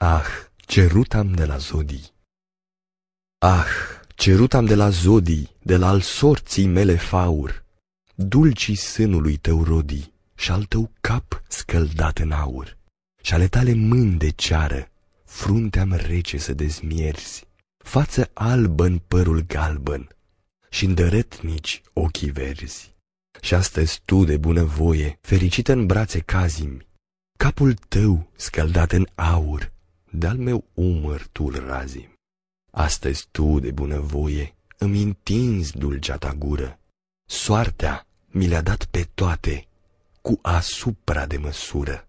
Ah, cerut am de la zodii. Ah, cerut am de la zodii, de la al sorții mele faur, dulcii sânului tău rodii și al tău cap scăldat în aur, și ale tale mâini de ceară, fruntea-mi rece să dezmierzi, față albă în părul galben și îndărătnici ochii verzi. Și astăzi tu de bunăvoie, fericită în brațe cazimi, capul tău scăldat în aur, de-al meu umăr tu razim. Astăzi tu de bunăvoie îmi întinzi dulcea ta gură, soartea mi le-a dat pe toate cu asupra de măsură.